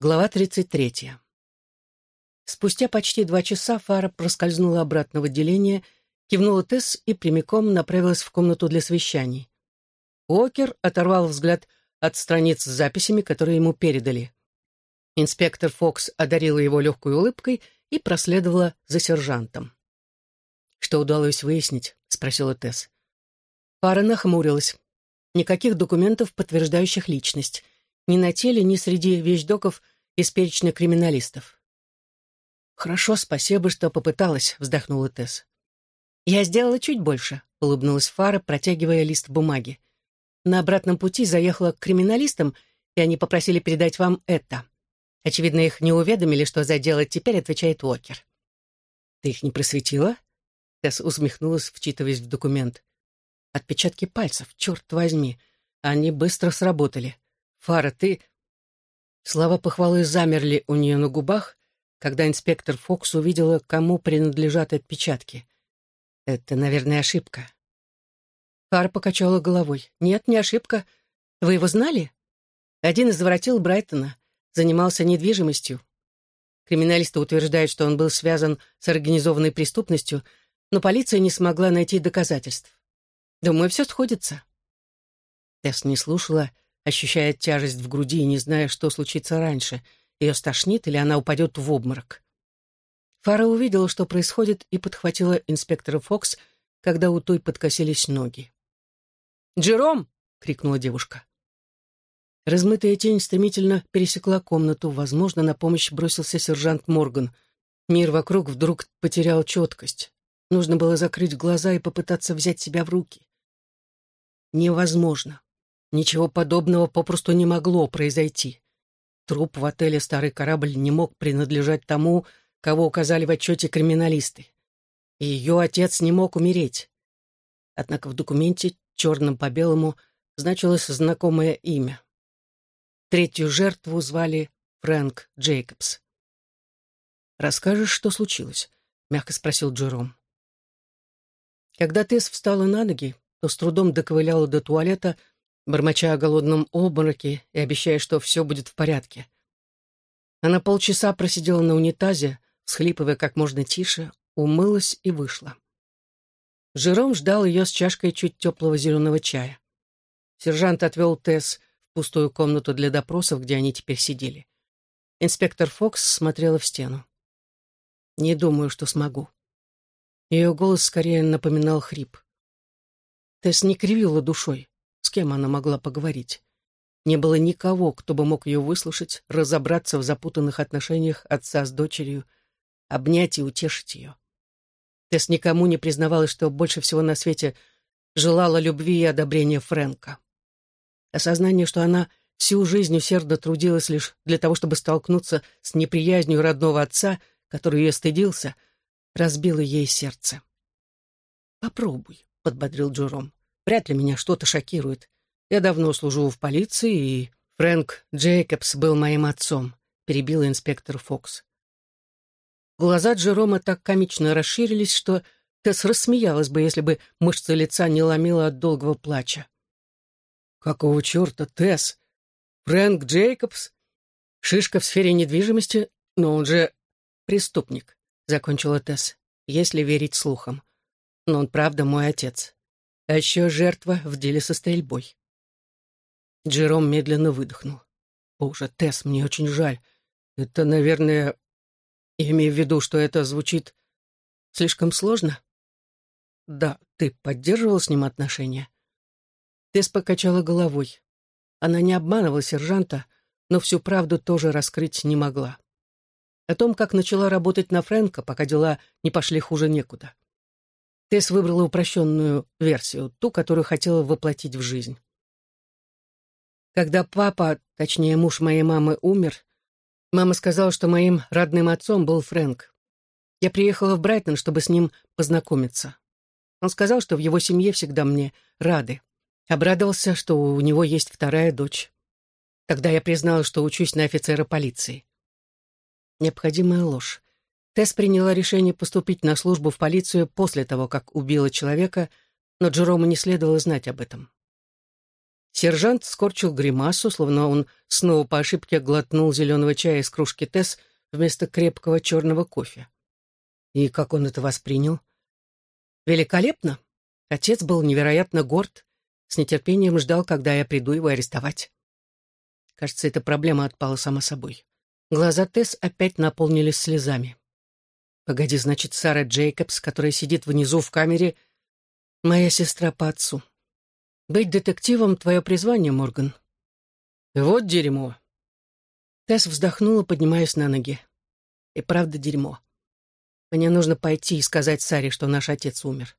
Глава 33. Спустя почти два часа Фара проскользнула обратно в отделение, кивнула Тесс и прямиком направилась в комнату для совещаний. Уокер оторвал взгляд от страниц с записями, которые ему передали. Инспектор Фокс одарила его легкой улыбкой и проследовала за сержантом. «Что удалось выяснить?» — спросила Тесс. Фара нахмурилась. Никаких документов, подтверждающих личность — ни на теле, ни среди вещдоков из перечня криминалистов. «Хорошо, спасибо, что попыталась», — вздохнула Тесс. «Я сделала чуть больше», — улыбнулась Фара, протягивая лист бумаги. «На обратном пути заехала к криминалистам, и они попросили передать вам это. Очевидно, их не уведомили, что за дело теперь отвечает Уокер». «Ты их не просветила?» Тесс усмехнулась, вчитываясь в документ. «Отпечатки пальцев, черт возьми. Они быстро сработали. Фара, ты...» Слова похвалы замерли у нее на губах, когда инспектор Фокс увидела, кому принадлежат отпечатки. «Это, наверное, ошибка». Фара покачала головой. «Нет, не ошибка. Вы его знали?» Один из воротил Брайтона, занимался недвижимостью. Криминалисты утверждают, что он был связан с организованной преступностью, но полиция не смогла найти доказательств. Думаю, все сходится. Тесс не слушала, ощущая тяжесть в груди и не зная, что случится раньше. Ее стошнит или она упадет в обморок. Фара увидела, что происходит, и подхватила инспектора Фокс, когда у той подкосились ноги. «Джером!» — крикнула девушка. Размытая тень стремительно пересекла комнату. Возможно, на помощь бросился сержант Морган. Мир вокруг вдруг потерял четкость. Нужно было закрыть глаза и попытаться взять себя в руки. Невозможно. Ничего подобного попросту не могло произойти. Труп в отеле «Старый корабль» не мог принадлежать тому, кого указали в отчете криминалисты. И ее отец не мог умереть. Однако в документе, черным по белому, значилось знакомое имя. Третью жертву звали Фрэнк Джейкобс. «Расскажешь, что случилось?» — мягко спросил Джером. Когда Тесс встала на ноги, то с трудом доковыляла до туалета, бормоча о голодном обмороке и обещая, что все будет в порядке. Она полчаса просидела на унитазе, всхлипывая как можно тише, умылась и вышла. Жером ждал ее с чашкой чуть теплого зеленого чая. Сержант отвел Тесс в пустую комнату для допросов, где они теперь сидели. Инспектор Фокс смотрела в стену. «Не думаю, что смогу». Ее голос скорее напоминал хрип. Тесс не кривила душой. С кем она могла поговорить? Не было никого, кто бы мог ее выслушать, разобраться в запутанных отношениях отца с дочерью, обнять и утешить ее. Тесс никому не признавалась, что больше всего на свете желала любви и одобрения Фрэнка. Осознание, что она всю жизнь усердно трудилась лишь для того, чтобы столкнуться с неприязнью родного отца, который ее стыдился, разбило ей сердце. «Попробуй», — подбодрил Джером. Вряд ли меня что-то шокирует. Я давно служу в полиции, и Фрэнк Джейкобс был моим отцом», — перебил инспектор Фокс. Глаза Джерома так комично расширились, что Тесс рассмеялась бы, если бы мышцы лица не ломила от долгого плача. «Какого черта, Тесс? Фрэнк Джейкобс? Шишка в сфере недвижимости, но он же преступник», — закончила Тесс, если верить слухам. «Но он правда мой отец. А еще жертва в деле со стрельбой. Джером медленно выдохнул. «Боже, Тесс, мне очень жаль. Это, наверное... Я имею в виду, что это звучит слишком сложно?» «Да, ты поддерживал с ним отношения?» Тесс покачала головой. Она не обманывала сержанта, но всю правду тоже раскрыть не могла. О том, как начала работать на Фрэнка, пока дела не пошли хуже некуда. Тесс выбрала упрощенную версию, ту, которую хотела воплотить в жизнь. Когда папа, точнее муж моей мамы, умер, мама сказала, что моим родным отцом был Фрэнк. Я приехала в Брайтон, чтобы с ним познакомиться. Он сказал, что в его семье всегда мне рады. Обрадовался, что у него есть вторая дочь. Тогда я признала, что учусь на офицера полиции. Необходимая ложь. Тесс приняла решение поступить на службу в полицию после того, как убила человека, но Джерому не следовало знать об этом. Сержант скорчил гримасу, словно он снова по ошибке глотнул зеленого чая из кружки Тесс вместо крепкого черного кофе. И как он это воспринял? Великолепно. Отец был невероятно горд, с нетерпением ждал, когда я приду его арестовать. Кажется, эта проблема отпала сама собой. Глаза Тесс опять наполнились слезами. Погоди, значит, Сара Джейкобс, которая сидит внизу в камере, моя сестра по отцу. Быть детективом — твое призвание, Морган. Вот дерьмо. Тесс вздохнула, поднимаясь на ноги. И правда дерьмо. Мне нужно пойти и сказать Саре, что наш отец умер.